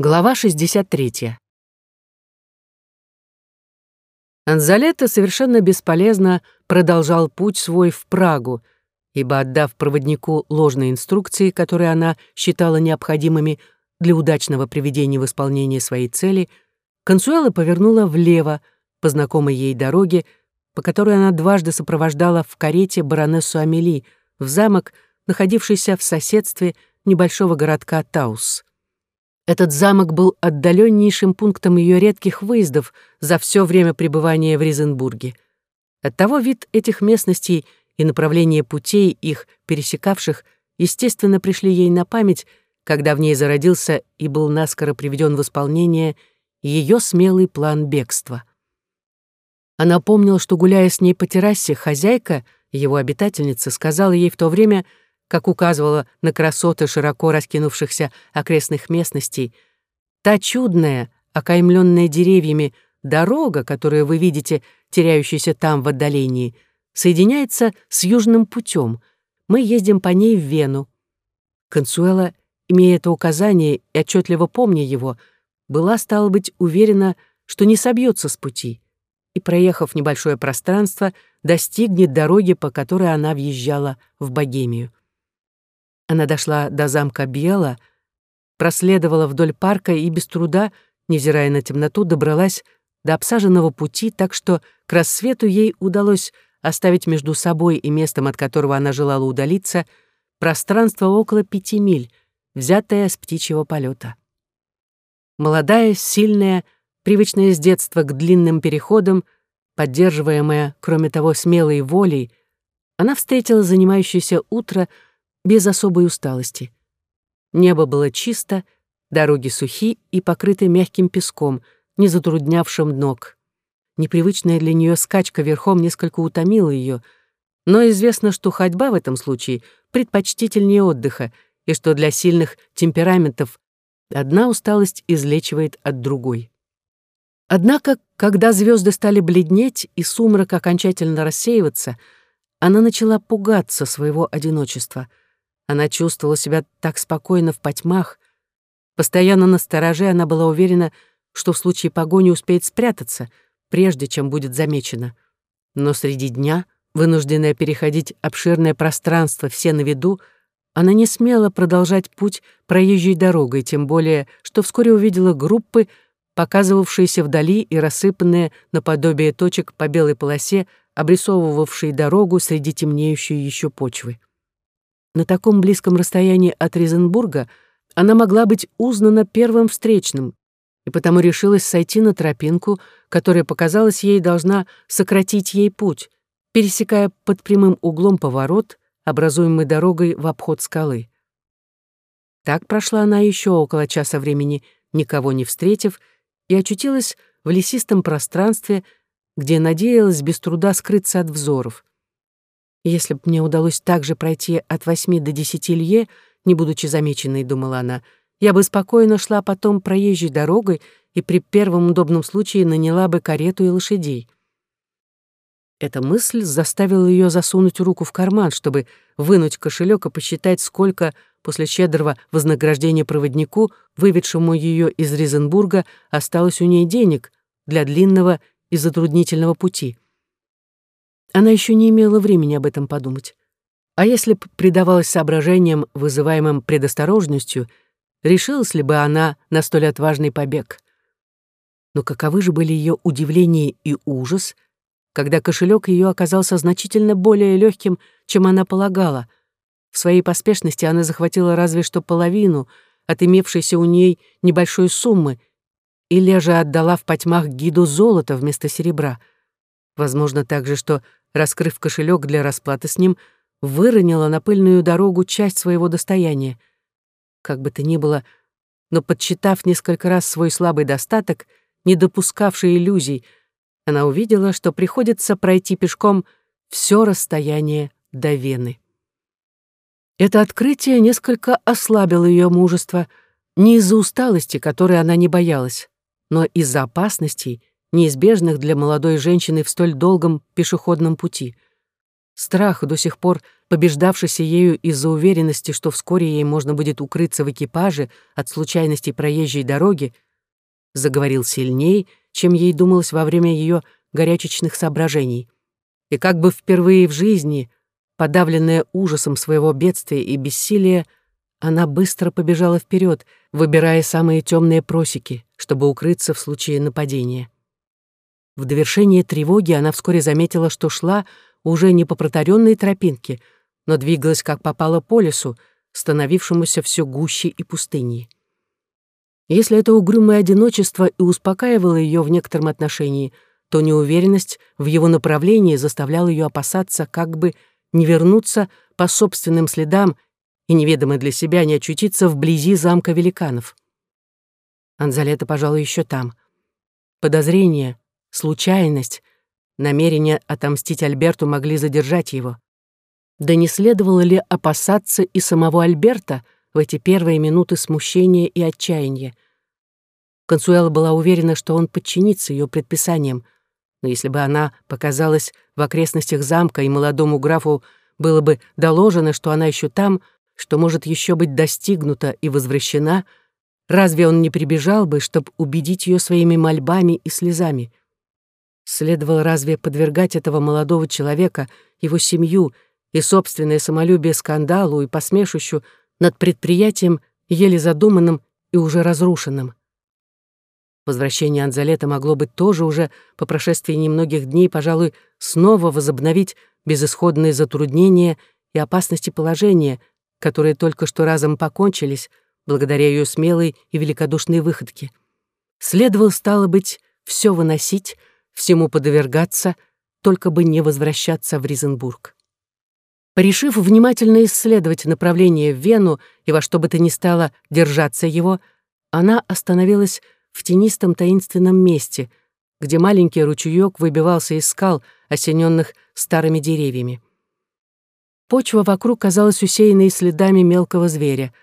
Глава 63. Анзалета совершенно бесполезно продолжал путь свой в Прагу, ибо, отдав проводнику ложные инструкции, которые она считала необходимыми для удачного приведения в исполнение своей цели, Консуэла повернула влево по знакомой ей дороге, по которой она дважды сопровождала в карете баронессу Амели в замок, находившийся в соседстве небольшого городка Таус. Этот замок был отдаленнейшим пунктом ее редких выездов за все время пребывания в Ризенбурге. Оттого вид этих местностей и направление путей, их пересекавших, естественно, пришли ей на память, когда в ней зародился и был наскоро приведен в исполнение ее смелый план бегства. Она помнила, что, гуляя с ней по террасе, хозяйка, его обитательница, сказала ей в то время — как указывала на красоты широко раскинувшихся окрестных местностей, та чудная, окаймленная деревьями, дорога, которую вы видите, теряющаяся там в отдалении, соединяется с южным путем. Мы ездим по ней в Вену. Консуэла, имея это указание и отчетливо помня его, была, стала быть, уверена, что не собьется с пути, и, проехав небольшое пространство, достигнет дороги, по которой она въезжала в Богемию. Она дошла до замка Бьела, проследовала вдоль парка и без труда, невзирая на темноту, добралась до обсаженного пути, так что к рассвету ей удалось оставить между собой и местом, от которого она желала удалиться, пространство около пяти миль, взятое с птичьего полета. Молодая, сильная, привычная с детства к длинным переходам, поддерживаемая, кроме того, смелой волей, она встретила занимающееся утро — без особой усталости. Небо было чисто, дороги сухи и покрыты мягким песком, не затруднявшим ног. Непривычная для нее скачка верхом несколько утомила ее, но известно, что ходьба в этом случае предпочтительнее отдыха, и что для сильных темпераментов одна усталость излечивает от другой. Однако, когда звезды стали бледнеть и сумрак окончательно рассеиваться, она начала пугаться своего одиночества — она чувствовала себя так спокойно в потьмах. Постоянно на стороже она была уверена, что в случае погони успеет спрятаться, прежде чем будет замечена. Но среди дня, вынужденная переходить обширное пространство все на виду, она не смела продолжать путь проезжей дорогой, тем более, что вскоре увидела группы, показывавшиеся вдали и рассыпанные наподобие точек по белой полосе, обрисовывавшие дорогу среди темнеющей еще почвы. На таком близком расстоянии от Ризенбурга она могла быть узнана первым встречным, и потому решилась сойти на тропинку, которая показалась ей должна сократить ей путь, пересекая под прямым углом поворот, образуемый дорогой в обход скалы. Так прошла она еще около часа времени, никого не встретив, и очутилась в лесистом пространстве, где надеялась без труда скрыться от взоров. Если б мне удалось также пройти от восьми до десяти лье, не будучи замеченной, думала она, я бы спокойно шла потом проезжей дорогой и при первом удобном случае наняла бы карету и лошадей. Эта мысль заставила ее засунуть руку в карман, чтобы вынуть кошелек и посчитать, сколько после щедрого вознаграждения проводнику, выведшему ее из Ризенбурга, осталось у ней денег для длинного и затруднительного пути. Она еще не имела времени об этом подумать. А если б предавалась соображениям, вызываемым предосторожностью, решилась ли бы она на столь отважный побег? Но каковы же были ее удивление и ужас, когда кошелек ее оказался значительно более легким, чем она полагала. В своей поспешности она захватила разве что половину от имевшейся у ней небольшой суммы или же отдала в потьмах гиду золота вместо серебра. Возможно также, что раскрыв кошелек для расплаты с ним, выронила на пыльную дорогу часть своего достояния. Как бы то ни было, но подсчитав несколько раз свой слабый достаток, не допускавший иллюзий, она увидела, что приходится пройти пешком все расстояние до Вены. Это открытие несколько ослабило ее мужество, не из-за усталости, которой она не боялась, но из-за опасностей, неизбежных для молодой женщины в столь долгом пешеходном пути. страх, до сих пор побеждавшийся ею из-за уверенности, что вскоре ей можно будет укрыться в экипаже от случайностей проезжей дороги, заговорил сильней, чем ей думалось во время ее горячечных соображений. И как бы впервые в жизни, подавленная ужасом своего бедствия и бессилия, она быстро побежала вперед, выбирая самые темные просеки, чтобы укрыться в случае нападения. В довершение тревоги она вскоре заметила, что шла уже не по протаренной тропинке, но двигалась как попало по лесу, становившемуся все гуще и пустыней. Если это угрюмое одиночество и успокаивало ее в некотором отношении, то неуверенность в его направлении заставляла ее опасаться, как бы не вернуться по собственным следам и неведомо для себя не очутиться вблизи замка великанов. Анзалета, пожалуй, еще там. Подозрение, случайность, намерение отомстить Альберту могли задержать его. Да не следовало ли опасаться и самого Альберта в эти первые минуты смущения и отчаяния? Консуэла была уверена, что он подчинится ее предписаниям, но если бы она показалась в окрестностях замка и молодому графу было бы доложено, что она еще там, что может еще быть достигнута и возвращена, разве он не прибежал бы, чтобы убедить ее своими мольбами и слезами? Следовало разве подвергать этого молодого человека, его семью и собственное самолюбие скандалу и посмешищу над предприятием, еле задуманным и уже разрушенным? Возвращение Анзалета могло быть тоже уже по прошествии немногих дней, пожалуй, снова возобновить безысходные затруднения и опасности положения, которые только что разом покончились благодаря ее смелой и великодушной выходке. Следовало, стало быть, все выносить, всему подвергаться, только бы не возвращаться в Ризенбург. Порешив внимательно исследовать направление в Вену и во что бы то ни стало держаться его, она остановилась в тенистом таинственном месте, где маленький ручеёк выбивался из скал, осененных старыми деревьями. Почва вокруг казалась усеянной следами мелкого зверя.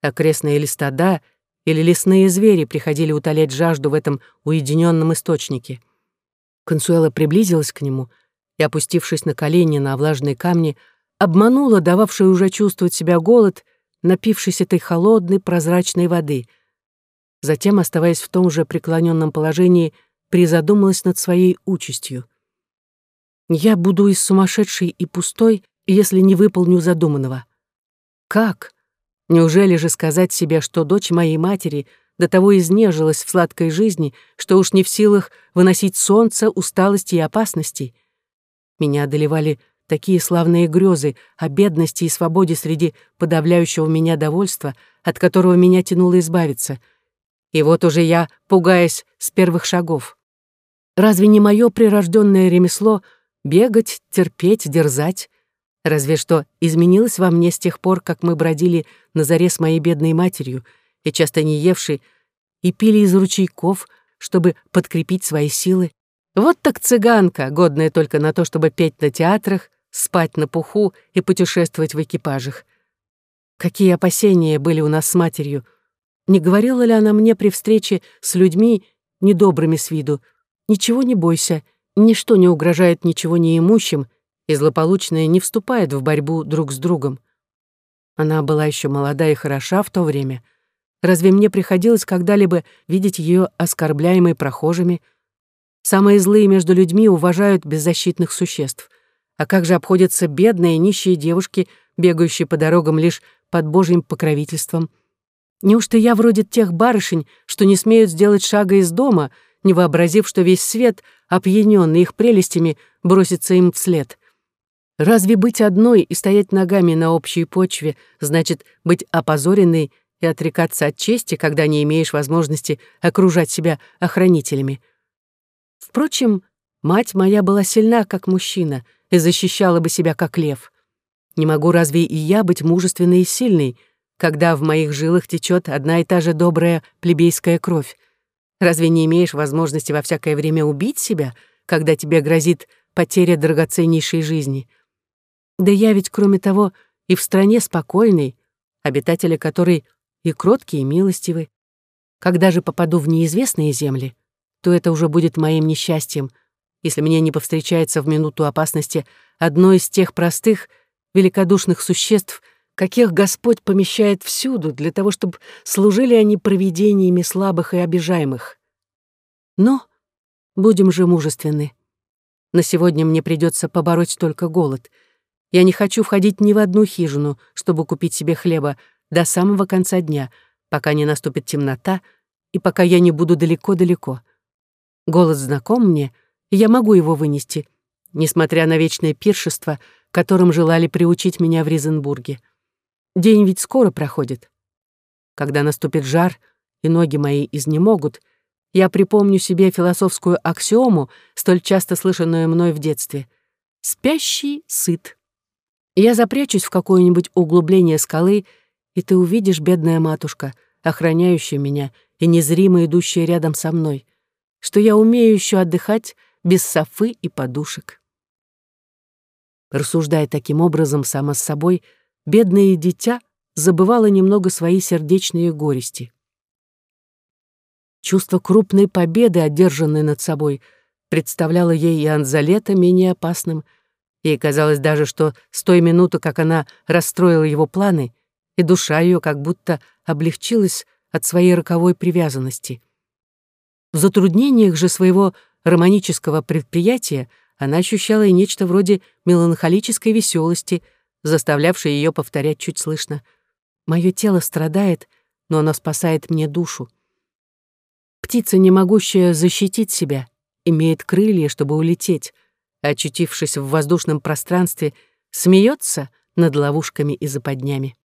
Окрестные листода или лесные звери приходили утолять жажду в этом уединенном источнике. Консуэла приблизилась к нему и, опустившись на колени на влажные камни, обманула дававший уже чувствовать себя голод, напившись этой холодной прозрачной воды. Затем, оставаясь в том же преклоненном положении, призадумалась над своей участью. «Я буду и сумасшедшей, и пустой, если не выполню задуманного. Как? Неужели же сказать себе, что дочь моей матери — до того изнежилась в сладкой жизни, что уж не в силах выносить солнце, усталости и опасностей. Меня одолевали такие славные грезы о бедности и свободе среди подавляющего меня довольства, от которого меня тянуло избавиться. И вот уже я, пугаясь с первых шагов. Разве не мое прирожденное ремесло бегать, терпеть, дерзать? Разве что изменилось во мне с тех пор, как мы бродили на заре с моей бедной матерью — и часто не евший, и пили из ручейков, чтобы подкрепить свои силы. Вот так цыганка, годная только на то, чтобы петь на театрах, спать на пуху и путешествовать в экипажах. Какие опасения были у нас с матерью. Не говорила ли она мне при встрече с людьми, недобрыми с виду, «Ничего не бойся, ничто не угрожает ничего неимущим, и злополучные не вступают в борьбу друг с другом». Она была еще молода и хороша в то время — Разве мне приходилось когда-либо видеть ее оскорбляемой прохожими? Самые злые между людьми уважают беззащитных существ. А как же обходятся бедные нищие девушки, бегающие по дорогам лишь под Божьим покровительством? Неужто я вроде тех барышень, что не смеют сделать шага из дома, не вообразив, что весь свет, опьянённый их прелестями, бросится им вслед? Разве быть одной и стоять ногами на общей почве значит быть опозоренной и отрекаться от чести, когда не имеешь возможности окружать себя охранителями. Впрочем, мать моя была сильна, как мужчина, и защищала бы себя, как лев. Не могу разве и я быть мужественной и сильной, когда в моих жилах течет одна и та же добрая плебейская кровь? Разве не имеешь возможности во всякое время убить себя, когда тебе грозит потеря драгоценнейшей жизни? Да я ведь, кроме того, и в стране спокойной, обитатели которой и кроткий, и милостивый. Когда же попаду в неизвестные земли, то это уже будет моим несчастьем, если мне не повстречается в минуту опасности одно из тех простых, великодушных существ, каких Господь помещает всюду для того, чтобы служили они провидениями слабых и обижаемых. Но будем же мужественны. На сегодня мне придется побороть только голод. Я не хочу входить ни в одну хижину, чтобы купить себе хлеба до самого конца дня, пока не наступит темнота и пока я не буду далеко-далеко. Голод знаком мне, и я могу его вынести, несмотря на вечное пиршество, которым желали приучить меня в Ризенбурге. День ведь скоро проходит. Когда наступит жар, и ноги мои изнемогут, я припомню себе философскую аксиому, столь часто слышанную мной в детстве. «Спящий сыт». Я запрячусь в какое-нибудь углубление скалы, и ты увидишь, бедная матушка, охраняющая меня и незримо идущая рядом со мной, что я умею еще отдыхать без софы и подушек. Рассуждая таким образом сама с собой, бедное дитя забывало немного свои сердечные горести. Чувство крупной победы, одержанной над собой, представляло ей и Анзалета менее опасным. Ей казалось даже, что с той минуты, как она расстроила его планы, и душа ее как будто облегчилась от своей роковой привязанности. В затруднениях же своего романического предприятия она ощущала и нечто вроде меланхолической веселости, заставлявшей ее повторять чуть слышно. «Мое тело страдает, но оно спасает мне душу. Птица, не могущая защитить себя, имеет крылья, чтобы улететь, очутившись в воздушном пространстве, смеется над ловушками и западнями.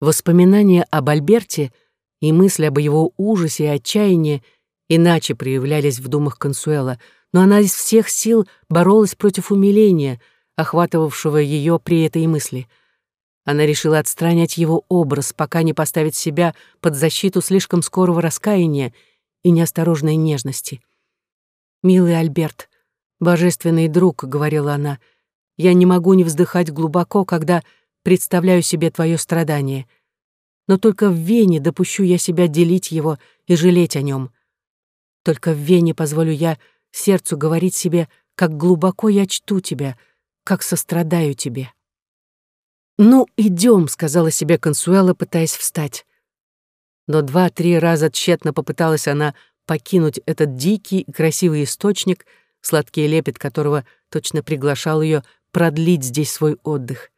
Воспоминания об Альберте и мысли об его ужасе и отчаянии иначе проявлялись в думах Консуэла, но она из всех сил боролась против умиления, охватывавшего ее при этой мысли — она решила отстранять его образ, пока не поставить себя под защиту слишком скорого раскаяния и неосторожной нежности. «Милый Альберт, божественный друг», — говорила она, — «я не могу не вздыхать глубоко, когда представляю себе твое страдание. Но только в Вене допущу я себя делить его и жалеть о нем. Только в Вене позволю я сердцу говорить себе, как глубоко я чту тебя, как сострадаю тебе». «Ну, идем», — сказала себе Консуэла, пытаясь встать. Но два-три раза тщетно попыталась она покинуть этот дикий красивый источник, сладкий лепет которого точно приглашал ее продлить здесь свой отдых.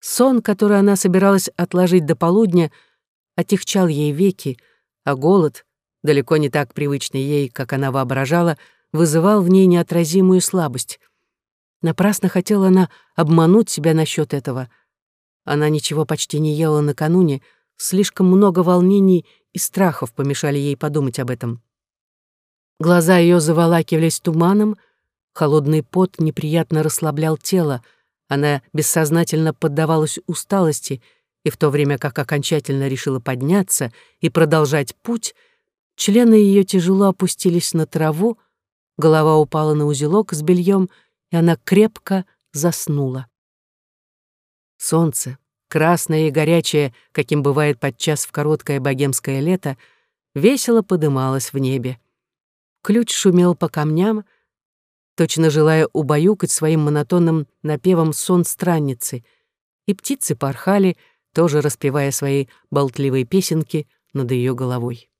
Сон, который она собиралась отложить до полудня, отягчал ей веки, а голод, далеко не так привычный ей, как она воображала, вызывал в ней неотразимую слабость. Напрасно хотела она обмануть себя насчет этого — она ничего почти не ела накануне, слишком много волнений и страхов помешали ей подумать об этом. Глаза ее заволакивались туманом, холодный пот неприятно расслаблял тело, она бессознательно поддавалась усталости, и в то время как окончательно решила подняться и продолжать путь, члены ее тяжело опустились на траву, голова упала на узелок с бельем, и она крепко заснула. Солнце, красное и горячее, каким бывает подчас в короткое богемское лето, весело подымалось в небе. Ключ шумел по камням, точно желая убаюкать своим монотонным напевом сон странницы, и птицы порхали, тоже распевая свои болтливые песенки над ее головой.